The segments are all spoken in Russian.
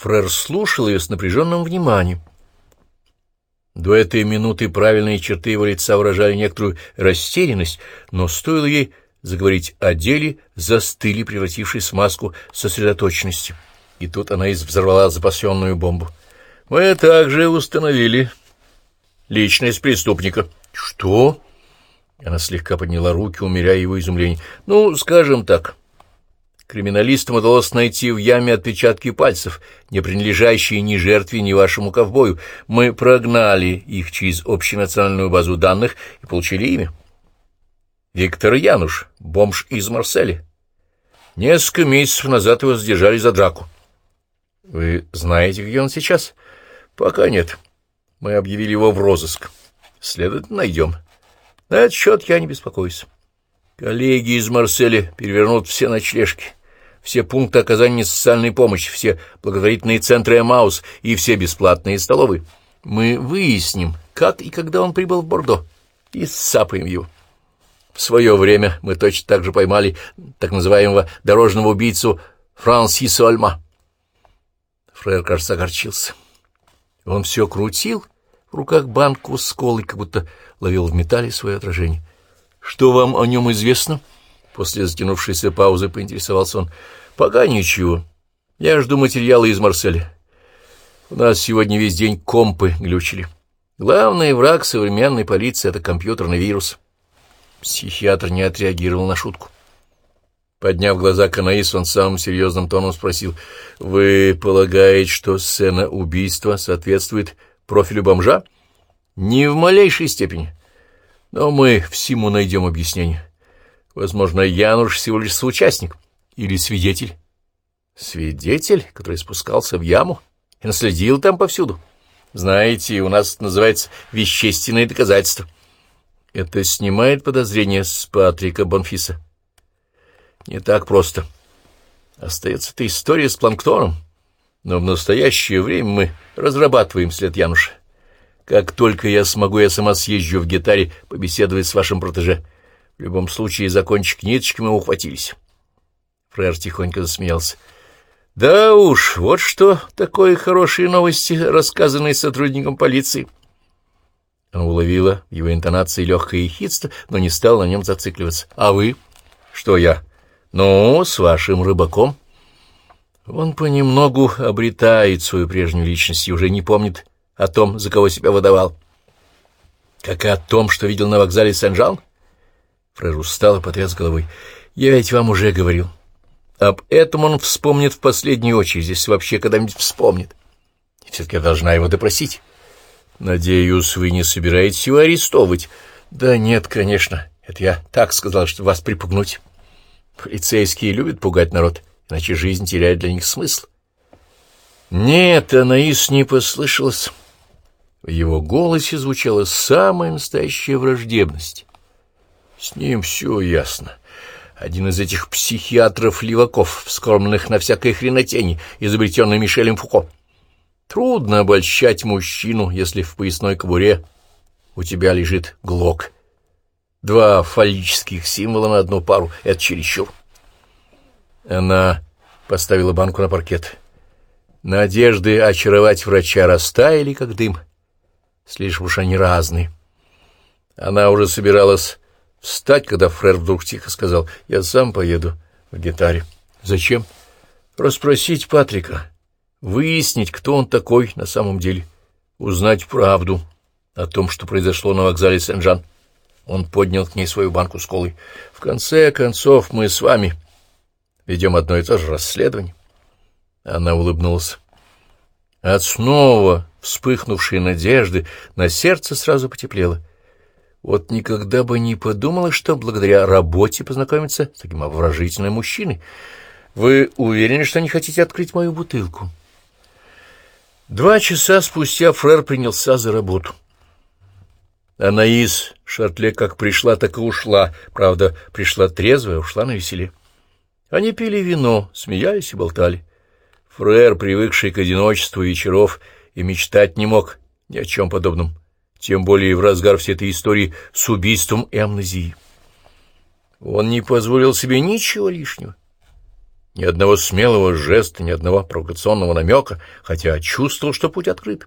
Фрер слушал ее с напряженным вниманием. До этой минуты правильные черты его лица выражали некоторую растерянность, но стоило ей заговорить о деле, застыли, превратившись в маску сосредоточенности. И тут она взорвала запасенную бомбу. «Мы также установили личность преступника». «Что?» Она слегка подняла руки, умеряя его изумление. «Ну, скажем так, Криминалистам удалось найти в яме отпечатки пальцев, не принадлежащие ни жертве, ни вашему ковбою. Мы прогнали их через общенациональную базу данных и получили имя. Виктор Януш, бомж из Марселя. Несколько месяцев назад его задержали за драку. Вы знаете, где он сейчас? Пока нет. Мы объявили его в розыск. Следовательно, найдем. На этот счет я не беспокоюсь. Коллеги из Марселя перевернут все ночлежки все пункты оказания социальной помощи, все благотворительные центры Эмаус и все бесплатные столовые. Мы выясним, как и когда он прибыл в Бордо, и сапаем его. В свое время мы точно так же поймали так называемого дорожного убийцу Франсиса Альма. Фрейр, кажется, огорчился. Он все крутил в руках банку с колой, как будто ловил в металле свое отражение. — Что вам о нем известно? — После затянувшейся паузы поинтересовался он. «Пока ничего. Я жду материала из Марселя. У нас сегодня весь день компы глючили. Главный враг современной полиции — это компьютерный вирус». Психиатр не отреагировал на шутку. Подняв глаза к Анаис, он самым серьезным тоном спросил, «Вы полагаете, что сцена убийства соответствует профилю бомжа?» «Не в малейшей степени. Но мы всему найдем объяснение. Возможно, Януш всего лишь соучастник или свидетель. Свидетель, который спускался в яму и наследил там повсюду. Знаете, у нас называется вещественные доказательства. Это снимает подозрение с Патрика Бонфиса. Не так просто. Остается эта история с планктоном. Но в настоящее время мы разрабатываем след Януша. Как только я смогу, я сама съезжу в гитаре побеседовать с вашим протеже. В любом случае, за кончик ниточки мы ухватились. Фрер тихонько засмеялся. Да уж, вот что такое хорошие новости, рассказанные сотрудникам полиции. Она уловила его интонации легкое ехидство, но не стал на нем зацикливаться. А вы? Что я? Ну, с вашим рыбаком. Он понемногу обретает свою прежнюю личность и уже не помнит о том, за кого себя выдавал. Как и о том, что видел на вокзале Сен-Жан? Фрер устал и потряс головой. «Я ведь вам уже говорил. Об этом он вспомнит в последнюю очередь, если вообще когда-нибудь вспомнит. Все-таки я должна его допросить. Надеюсь, вы не собираетесь его арестовывать?» «Да нет, конечно. Это я так сказал, что вас припугнуть. Полицейские любят пугать народ, иначе жизнь теряет для них смысл». Нет, Анаис не послышалось. В его голосе звучала самая настоящая враждебность. С ним все ясно. Один из этих психиатров-леваков, вскормленных на всякой хренотени, изобретенной Мишелем Фуко. Трудно обольщать мужчину, если в поясной кобуре у тебя лежит глок. Два фаллических символа на одну пару — это чересчур. Она поставила банку на паркет. Надежды очаровать врача растаяли, как дым. Слишком уж они разные. Она уже собиралась встать, когда Фрер вдруг тихо сказал, «Я сам поеду в гитаре». «Зачем?» «Расспросить Патрика, выяснить, кто он такой на самом деле, узнать правду о том, что произошло на вокзале Сен-Жан». Он поднял к ней свою банку с колой. «В конце концов, мы с вами ведем одно и то же расследование». Она улыбнулась. От снова вспыхнувшей надежды на сердце сразу потеплело. Вот никогда бы не подумала, что благодаря работе познакомиться с таким обворожительным мужчиной. Вы уверены, что не хотите открыть мою бутылку? Два часа спустя Фрер принялся за работу. Анаис Шартле как пришла, так и ушла. Правда, пришла трезвая, ушла на веселе. Они пили вино, смеялись и болтали. Фрер, привыкший к одиночеству вечеров, и мечтать не мог ни о чем подобном тем более в разгар всей этой истории с убийством и амнезией. Он не позволил себе ничего лишнего. ни одного смелого жеста, ни одного провокационного намека, хотя чувствовал, что путь открыт.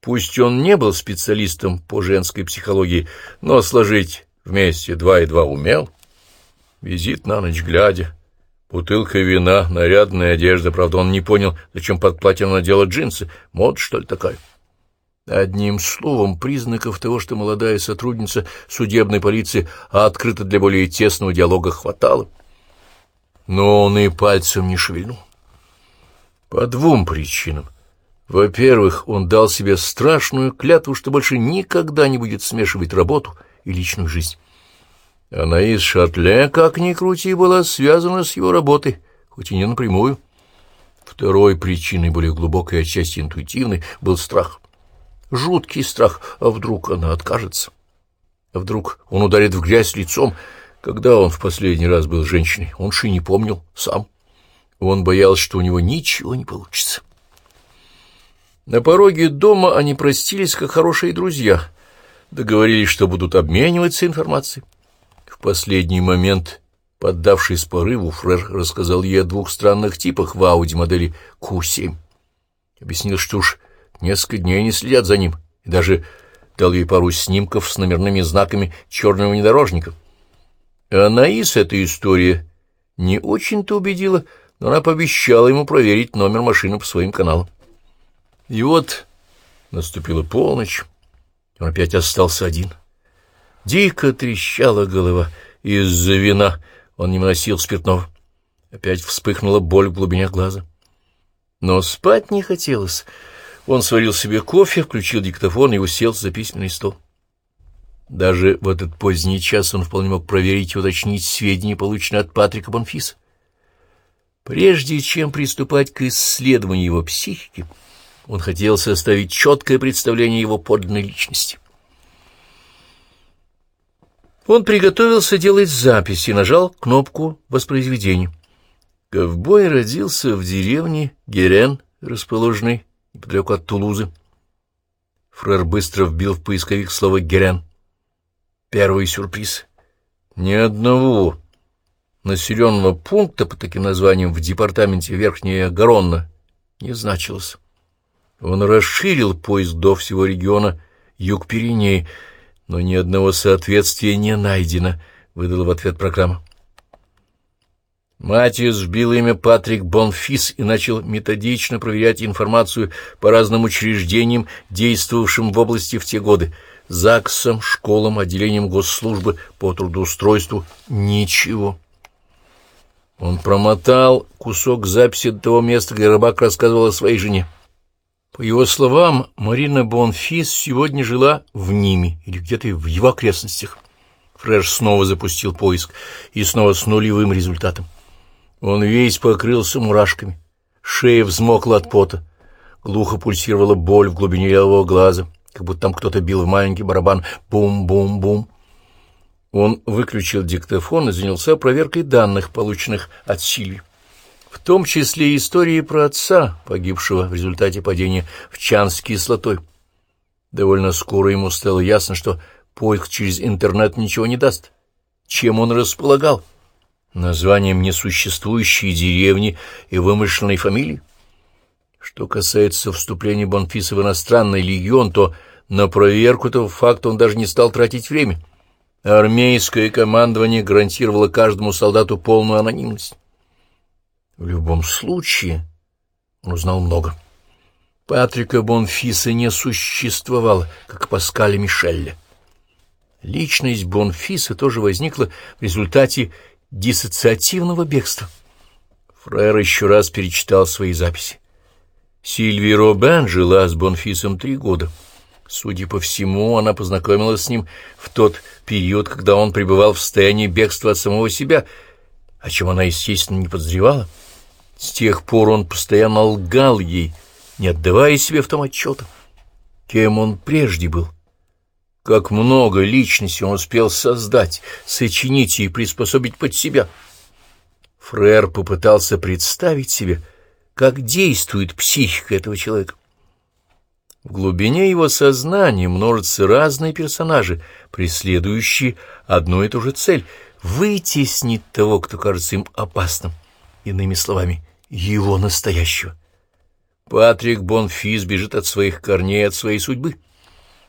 Пусть он не был специалистом по женской психологии, но сложить вместе два и два умел. Визит на ночь глядя, бутылка вина, нарядная одежда, правда, он не понял, зачем под платье надела джинсы, мод, что ли, такая. Одним словом, признаков того, что молодая сотрудница судебной полиции открыта для более тесного диалога, хватало. Но он и пальцем не шевельнул. По двум причинам. Во-первых, он дал себе страшную клятву, что больше никогда не будет смешивать работу и личную жизнь. Анаис Шатле, как ни крути, была связана с его работой, хоть и не напрямую. Второй причиной, более глубокой, отчасти интуитивной, был страх. Жуткий страх, а вдруг она откажется? А вдруг он ударит в грязь лицом? Когда он в последний раз был женщиной, он же не помнил сам. Он боялся, что у него ничего не получится. На пороге дома они простились, как хорошие друзья, договорились, что будут обмениваться информацией. В последний момент, поддавшись порыву, Фрер рассказал ей о двух странных типах в Ауди модели Q7. Объяснил, что уж несколько дней не следят за ним, и даже дал ей пару снимков с номерными знаками черного внедорожника. Анаис эта история не очень-то убедила, но она пообещала ему проверить номер машины по своим каналам. И вот наступила полночь, он опять остался один — Дико трещала голова. Из-за вина он не выносил спиртного. Опять вспыхнула боль в глубине глаза. Но спать не хотелось. Он сварил себе кофе, включил диктофон и уселся за письменный стол. Даже в этот поздний час он вполне мог проверить и уточнить сведения, полученные от Патрика Бонфиса. Прежде чем приступать к исследованию его психики, он хотел составить четкое представление его подлинной личности. Он приготовился делать записи и нажал кнопку воспроизведения. Ковбой родился в деревне Герен, расположенной неподалеку от Тулузы. Фрер быстро вбил в поисковик слово «Герен». Первый сюрприз. Ни одного населенного пункта по таким названиям в департаменте Верхняя Гаронна не значилось. Он расширил поиск до всего региона Юг-Пиреней — но ни одного соответствия не найдено, — выдала в ответ программа. Матиус вбил имя Патрик Бонфис и начал методично проверять информацию по разным учреждениям, действовавшим в области в те годы. ЗАГСом, школам, отделением госслужбы по трудоустройству. Ничего. Он промотал кусок записи до того места, где рыбак рассказывал о своей жене. По его словам, Марина Бонфис сегодня жила в Ниме или где-то в его окрестностях. Фреш снова запустил поиск и снова с нулевым результатом. Он весь покрылся мурашками, шея взмокла от пота, глухо пульсировала боль в глубине левого глаза, как будто там кто-то бил в маленький барабан «бум-бум-бум». Он выключил диктофон и занялся проверкой данных, полученных от Сильви в том числе истории про отца, погибшего в результате падения в чан с кислотой. Довольно скоро ему стало ясно, что поиск через интернет ничего не даст. Чем он располагал? Названием несуществующей деревни и вымышленной фамилии? Что касается вступления Бонфиса в иностранный легион, то на проверку этого факта он даже не стал тратить время. Армейское командование гарантировало каждому солдату полную анонимность. В любом случае, он узнал много. Патрика Бонфиса не существовало, как Паскаля Мишелля. Личность Бонфиса тоже возникла в результате диссоциативного бегства. Фрер еще раз перечитал свои записи. Сильвия Робен жила с Бонфисом три года. Судя по всему, она познакомилась с ним в тот период, когда он пребывал в состоянии бегства от самого себя, о чем она, естественно, не подозревала. С тех пор он постоянно лгал ей, не отдавая себе в том отчета. Кем он прежде был? Как много личностей он успел создать, сочинить и приспособить под себя. Фрер попытался представить себе, как действует психика этого человека. В глубине его сознания множатся разные персонажи, преследующие одну и ту же цель — вытеснить того, кто кажется им опасным иными словами, его настоящего. Патрик Бонфис бежит от своих корней, от своей судьбы.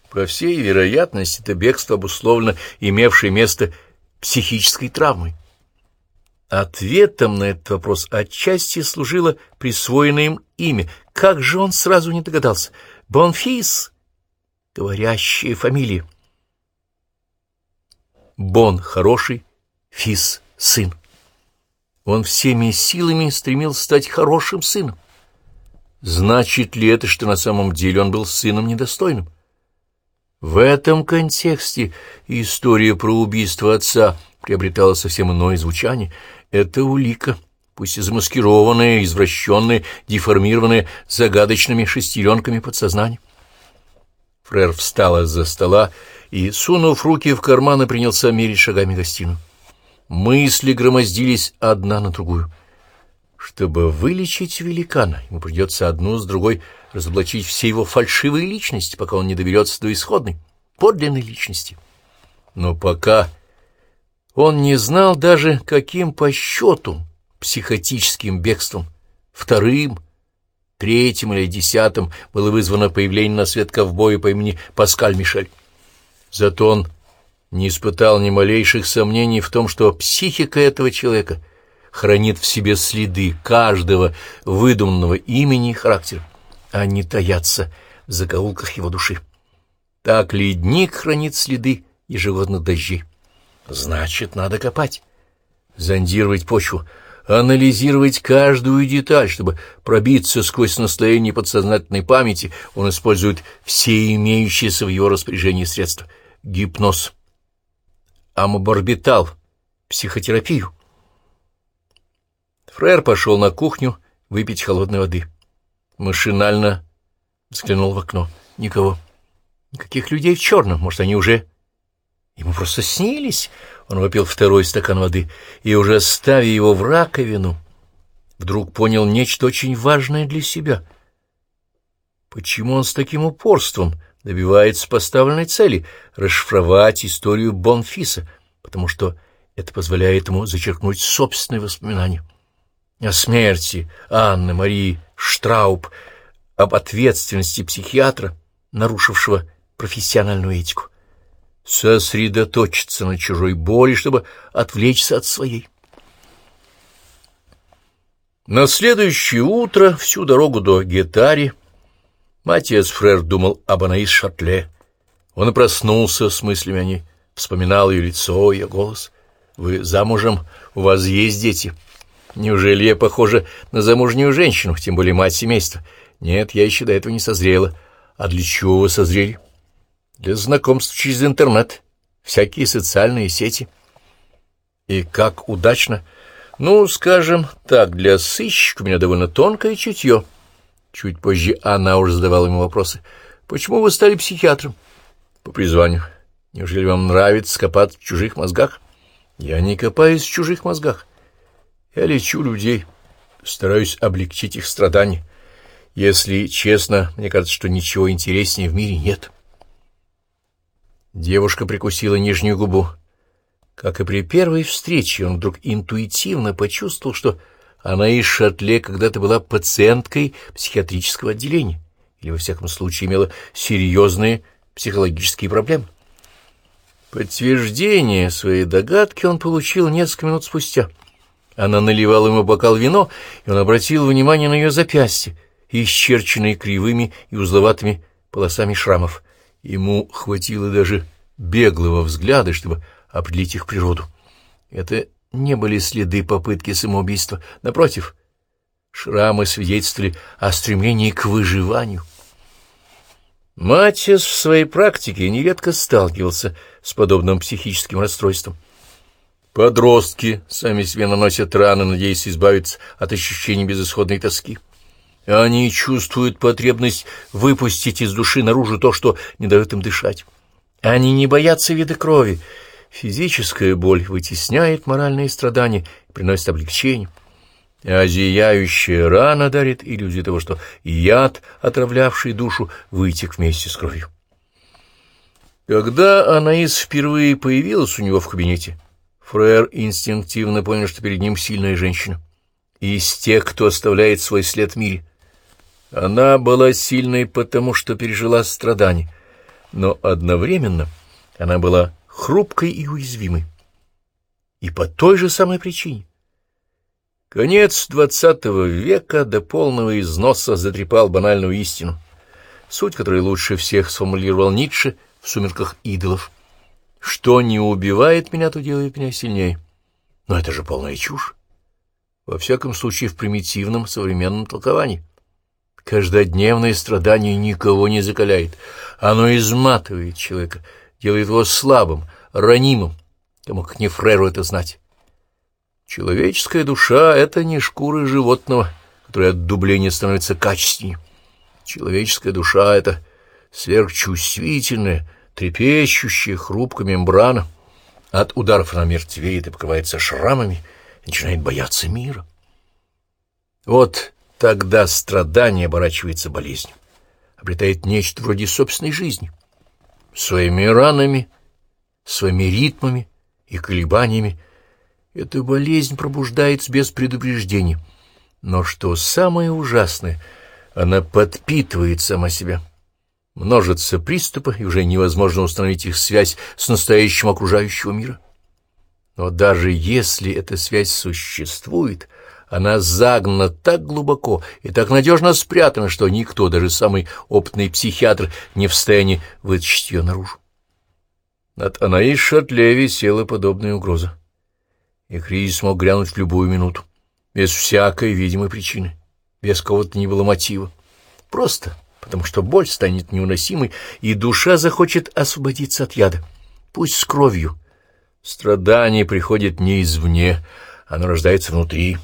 По всей вероятности, это бегство обусловлено имевшей место психической травмой. Ответом на этот вопрос отчасти служило присвоенное им имя. Как же он сразу не догадался? Бонфис — говорящая фамилия. Бон — хороший, Фис — сын. Он всеми силами стремился стать хорошим сыном. Значит ли это, что на самом деле он был сыном недостойным? В этом контексте история про убийство отца приобретала совсем иное звучание. Это улика, пусть и замаскированная, извращенная, деформированная загадочными шестеренками подсознания. Фрер встал из-за стола и, сунув руки в карманы, принялся мерить шагами гостиную. Мысли громоздились одна на другую. Чтобы вылечить великана, ему придется одну с другой разоблачить все его фальшивые личности, пока он не доберется до исходной, подлинной личности. Но пока он не знал даже, каким по счету психотическим бегством, вторым, третьим или десятым было вызвано появление на свет ковбоя по имени Паскаль Мишель. Зато он не испытал ни малейших сомнений в том, что психика этого человека хранит в себе следы каждого выдуманного имени и характера, не таятся в закоулках его души. Так ледник хранит следы ежегодных дождей. Значит, надо копать, зондировать почву, анализировать каждую деталь, чтобы пробиться сквозь наслоение подсознательной памяти, он использует все имеющиеся в его распоряжении средства. Гипноз — амоборбитал, психотерапию. Фрер пошел на кухню выпить холодной воды. Машинально взглянул в окно. Никого. Никаких людей в черном. Может, они уже... Ему просто снились. Он выпил второй стакан воды и, уже ставя его в раковину, вдруг понял нечто очень важное для себя. Почему он с таким упорством добивается поставленной цели — расшифровать историю Бонфиса, потому что это позволяет ему зачеркнуть собственные воспоминания о смерти Анны Марии Штрауб, об ответственности психиатра, нарушившего профессиональную этику, сосредоточиться на чужой боли, чтобы отвлечься от своей. На следующее утро всю дорогу до Гетари Матиас Фрер думал об Анаис Шатле. Он и проснулся с мыслями о ней, вспоминал ее лицо, ее голос. «Вы замужем? У вас есть дети?» «Неужели я похожа на замужнюю женщину, тем более мать семейства?» «Нет, я еще до этого не созрела». «А для чего вы созрели?» «Для знакомств через интернет, всякие социальные сети». «И как удачно?» «Ну, скажем так, для сыщика у меня довольно тонкое чутье». Чуть позже она уже задавала ему вопросы. «Почему вы стали психиатром?» «По призванию. Неужели вам нравится копать в чужих мозгах?» «Я не копаюсь в чужих мозгах. Я лечу людей, стараюсь облегчить их страдания. Если честно, мне кажется, что ничего интереснее в мире нет». Девушка прикусила нижнюю губу. Как и при первой встрече, он вдруг интуитивно почувствовал, что она из Шатле когда-то была пациенткой психиатрического отделения или, во всяком случае, имела серьезные психологические проблемы. Подтверждение своей догадки он получил несколько минут спустя. Она наливала ему бокал вино, и он обратил внимание на ее запястье, исчерченные кривыми и узловатыми полосами шрамов. Ему хватило даже беглого взгляда, чтобы определить их природу. Это не были следы попытки самоубийства. Напротив, шрамы свидетельствовали о стремлении к выживанию. Матис в своей практике нередко сталкивался с подобным психическим расстройством. Подростки сами себе наносят раны, надеясь избавиться от ощущений безысходной тоски. Они чувствуют потребность выпустить из души наружу то, что не дает им дышать. Они не боятся вида крови, Физическая боль вытесняет моральные страдания и приносит облегчение, а зияющая рана дарит иллюзию того, что яд, отравлявший душу, вытек вместе с кровью. Когда Анаис впервые появилась у него в кабинете, Фрер инстинктивно понял, что перед ним сильная женщина. из тех, кто оставляет свой след в мире. Она была сильной потому, что пережила страдания, но одновременно она была хрупкой и уязвимой. И по той же самой причине. Конец двадцатого века до полного износа затрепал банальную истину, суть которой лучше всех сформулировал Ницше в «Сумерках идолов». Что не убивает меня, то делает меня сильнее. Но это же полная чушь. Во всяком случае, в примитивном современном толковании. Каждодневное страдание никого не закаляет. Оно изматывает человека, делает его слабым, ранимым. Кому как не Фреру это знать. Человеческая душа — это не шкура животного, которая от дубления становится качественнее. Человеческая душа — это сверхчувствительная, трепещущая, хрупкая мембрана. От ударов она мертвеет и покрывается шрамами, и начинает бояться мира. Вот Тогда страдание оборачивается болезнью, обретает нечто вроде собственной жизни. Своими ранами, своими ритмами и колебаниями эта болезнь пробуждается без предупреждения. Но что самое ужасное, она подпитывает сама себя. Множатся приступы, и уже невозможно установить их связь с настоящим окружающего мира. Но даже если эта связь существует — она загнана так глубоко и так надежно спрятана, что никто, даже самый опытный психиатр, не в состоянии вытащить ее наружу. Над Анаис Шатле висела подобная угроза. И кризис мог грянуть в любую минуту, без всякой видимой причины, без кого-то не было мотива. Просто потому что боль станет невыносимой, и душа захочет освободиться от яда, пусть с кровью. Страдание приходит не извне, оно рождается внутри.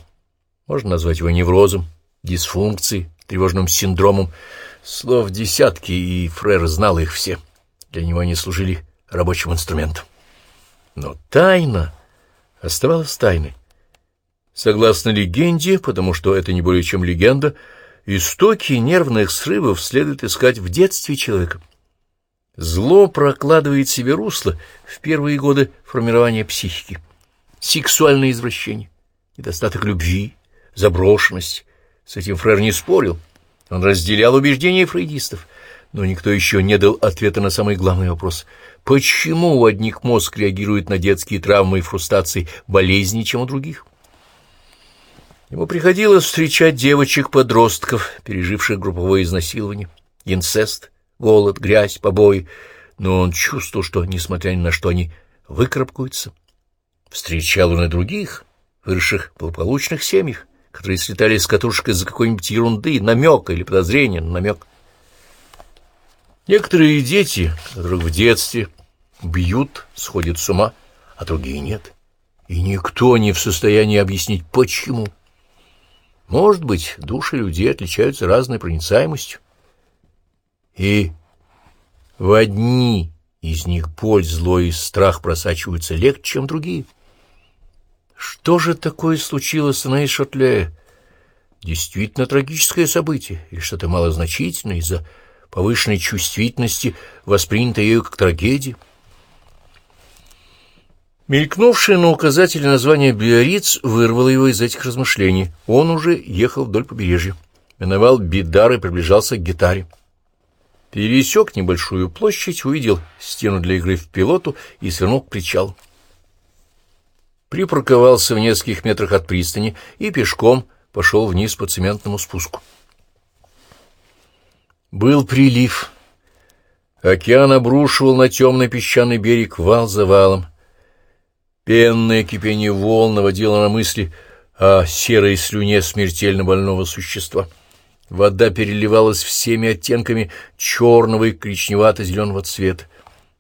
Можно назвать его неврозом, дисфункцией, тревожным синдромом. Слов десятки, и Фрер знал их все. Для него они служили рабочим инструментом. Но тайна оставалась тайной. Согласно легенде, потому что это не более чем легенда, истоки нервных срывов следует искать в детстве человека. Зло прокладывает себе русло в первые годы формирования психики. Сексуальное извращение, недостаток любви, заброшенность. С этим Фрер не спорил. Он разделял убеждения фрейдистов, но никто еще не дал ответа на самый главный вопрос. Почему у одних мозг реагирует на детские травмы и фрустрации болезней, чем у других? Ему приходилось встречать девочек-подростков, переживших групповое изнасилование, инцест, голод, грязь, побои, но он чувствовал, что, несмотря ни на что, они выкарабкаются. Встречал он и других, выросших в благополучных семьях, которые слетали с катушек из-за какой-нибудь ерунды, намека или подозрения на намек. Некоторые дети, которых в детстве бьют, сходят с ума, а другие нет. И никто не в состоянии объяснить, почему. Может быть, души людей отличаются разной проницаемостью. И в одни из них боль, зло и страх просачиваются легче, чем другие. Что же такое случилось с Анаис Шотле? Действительно трагическое событие или что-то малозначительное из-за повышенной чувствительности, воспринятой ею как трагедия? Мелькнувшее на указателе название Биориц вырвало его из этих размышлений. Он уже ехал вдоль побережья. Миновал Бидар и приближался к гитаре. Пересек небольшую площадь, увидел стену для игры в пилоту и свернул к причалу припарковался в нескольких метрах от пристани и пешком пошел вниз по цементному спуску. Был прилив. Океан обрушивал на темный песчаный берег вал за валом. Пенное кипение волн наводило на мысли о серой слюне смертельно больного существа. Вода переливалась всеми оттенками черного и коричневато-зеленого цвета.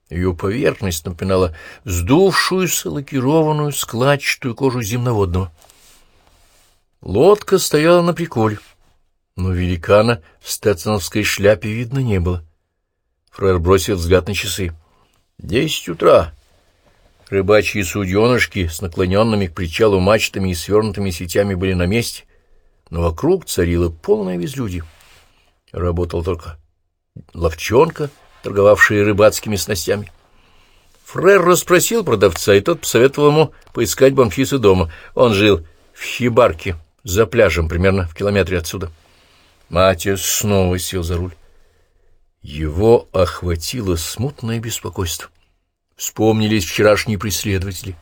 Ее поверхность напоминала сдувшуюся лакированную складчатую кожу земноводного. Лодка стояла на приколе, но великана в стетсоновской шляпе видно не было. Фрер бросил взгляд на часы. Десять утра. Рыбачьи суденышки с наклоненными к причалу мачтами и свернутыми сетями были на месте, но вокруг царило полное безлюдье. Работал только ловчонка — торговавшие рыбацкими снастями. Фрер расспросил продавца, и тот посоветовал ему поискать Бонфиса дома. Он жил в хибарке за пляжем, примерно в километре отсюда. Матиас снова сел за руль. Его охватило смутное беспокойство. Вспомнились вчерашние преследователи.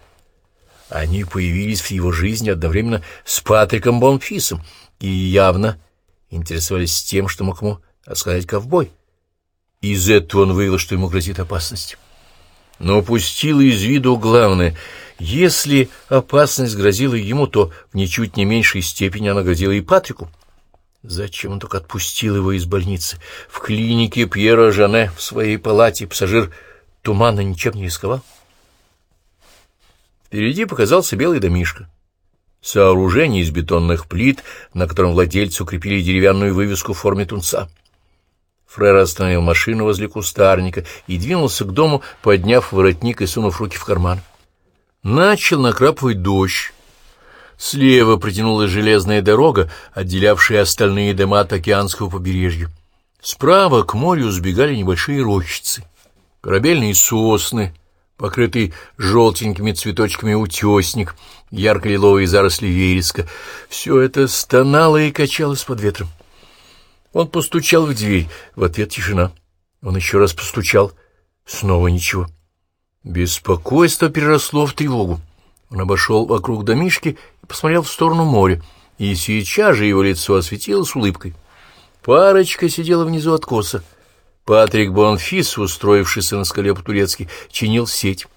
Они появились в его жизни одновременно с Патриком Бонфисом и явно интересовались тем, что мог ему рассказать ковбой. Из этого он вывел, что ему грозит опасность. Но упустил из виду главное. Если опасность грозила ему, то в ничуть не меньшей степени она грозила и Патрику. Зачем он только отпустил его из больницы? В клинике Пьера Жане, в своей палате, пассажир тумана ничем не рисковал. Впереди показался белый домишко. Сооружение из бетонных плит, на котором владельцы укрепили деревянную вывеску в форме тунца. Фрер остановил машину возле кустарника и двинулся к дому, подняв воротник и сунув руки в карман. Начал накрапывать дождь. Слева протянулась железная дорога, отделявшая остальные дома от океанского побережья. Справа к морю сбегали небольшие рощицы, корабельные сосны, покрытый желтенькими цветочками утесник, ярко-лиловые заросли вереска. Все это стонало и качалось под ветром. Он постучал в дверь, в ответ тишина. Он еще раз постучал, снова ничего. Беспокойство переросло в тревогу. Он обошел вокруг домишки и посмотрел в сторону моря, и сейчас же его лицо осветилось улыбкой. Парочка сидела внизу откоса. Патрик Бонфис, устроившийся на скале по-турецки, чинил сеть.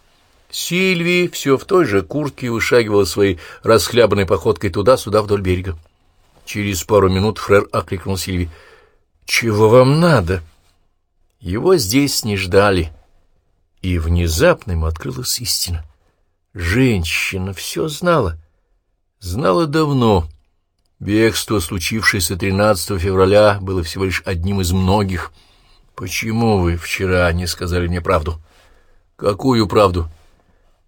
Сильвия все в той же куртке вышагивала своей расхлябанной походкой туда-сюда вдоль берега. Через пару минут фрер окликнул Сильви. «Чего вам надо?» Его здесь не ждали, и внезапно ему открылась истина. Женщина все знала, знала давно. Бегство, случившееся 13 февраля, было всего лишь одним из многих. «Почему вы вчера не сказали мне правду?» «Какую правду?»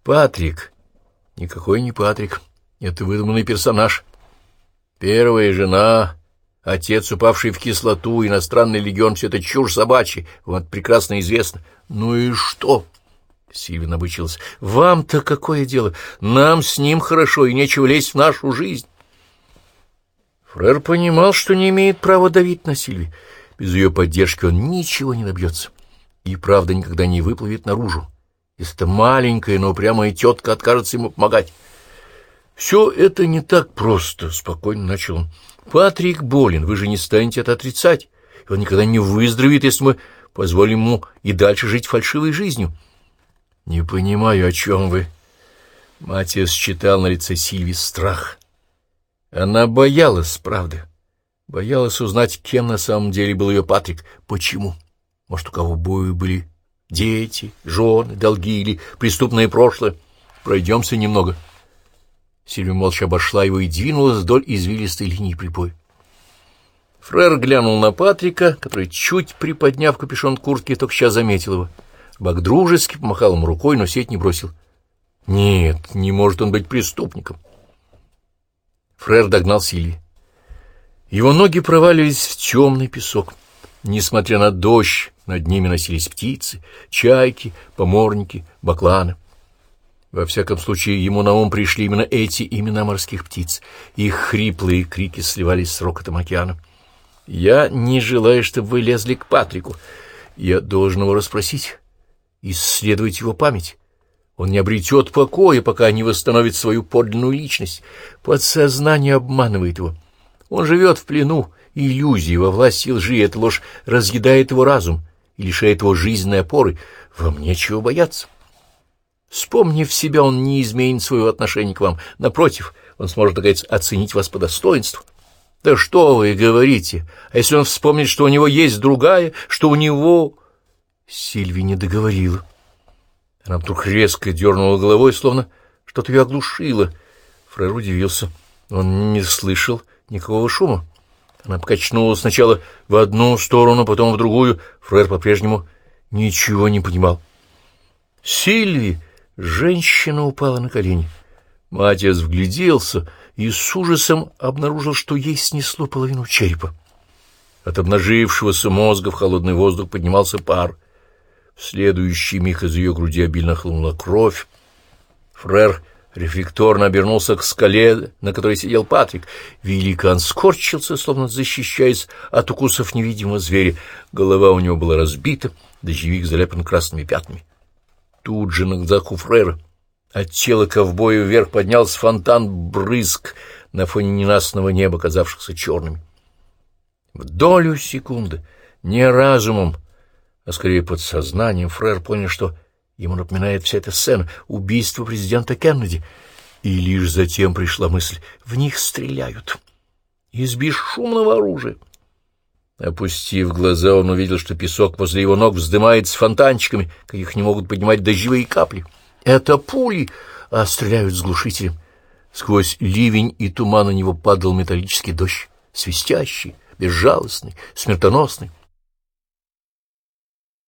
«Патрик». «Никакой не Патрик. Это выдуманный персонаж». Первая жена, отец, упавший в кислоту, иностранный легион — все это чушь собачья, вам это прекрасно известно. Ну и что? Сильвин обучился. Вам-то какое дело? Нам с ним хорошо, и нечего лезть в нашу жизнь. Фрер понимал, что не имеет права давить на Сильви. Без ее поддержки он ничего не добьется. И правда никогда не выплывет наружу, если эта маленькая, но упрямая тетка откажется ему помогать. «Все это не так просто», — спокойно начал он. «Патрик болен, вы же не станете это отрицать. Он никогда не выздоровеет, если мы позволим ему и дальше жить фальшивой жизнью». «Не понимаю, о чем вы». Матиас читал на лице Сильви страх. Она боялась, правда. Боялась узнать, кем на самом деле был ее Патрик. Почему? Может, у кого бои были дети, жены, долги или преступное прошлое? Пройдемся немного. — Сильвия молча обошла его и двинулась вдоль извилистой линии припоя. Фрер глянул на Патрика, который, чуть приподняв капюшон куртки, только сейчас заметил его. Бак дружески помахал ему рукой, но сеть не бросил. Нет, не может он быть преступником. Фрер догнал Сильви. Его ноги проваливались в темный песок. Несмотря на дождь, над ними носились птицы, чайки, поморники, бакланы. Во всяком случае, ему на ум пришли именно эти имена морских птиц. Их хриплые крики сливались с рокотом океана. «Я не желаю, чтобы вы лезли к Патрику. Я должен его расспросить, исследовать его память. Он не обретет покоя, пока не восстановит свою подлинную личность. Подсознание обманывает его. Он живет в плену иллюзии, во власти лжи, эта ложь разъедает его разум и лишает его жизненной опоры. Вам нечего бояться». Вспомнив себя, он не изменит своего отношения к вам. Напротив, он сможет, наконец, оценить вас по достоинству. Да что вы говорите? А если он вспомнит, что у него есть другая, что у него... Сильви не договорила. Она вдруг резко дернула головой, словно что-то ее оглушило. Фрер удивился. Он не слышал никакого шума. Она покачнула сначала в одну сторону, потом в другую. Фрер по-прежнему ничего не понимал. Сильви Женщина упала на колени. Матиас вгляделся и с ужасом обнаружил, что ей снесло половину черепа. От обнажившегося мозга в холодный воздух поднимался пар. В следующий миг из ее груди обильно хлынула кровь. Фрер рефлекторно обернулся к скале, на которой сидел Патрик. Великан скорчился, словно защищаясь от укусов невидимого зверя. Голова у него была разбита, дождевик заляпан красными пятнами. Тут же на глазах у Фрера от тела ковбоя вверх поднялся фонтан брызг на фоне ненастного неба, казавшихся черными. В долю секунды, не разумом, а скорее подсознанием, Фрер понял, что ему напоминает вся эта сцена убийства президента Кеннеди. И лишь затем пришла мысль — в них стреляют. Из бесшумного оружия. Опустив глаза, он увидел, что песок возле его ног вздымается фонтанчиками, каких не могут поднимать дождевые капли. Это пули, а стреляют с глушителем. Сквозь ливень и туман на него падал металлический дождь, свистящий, безжалостный, смертоносный.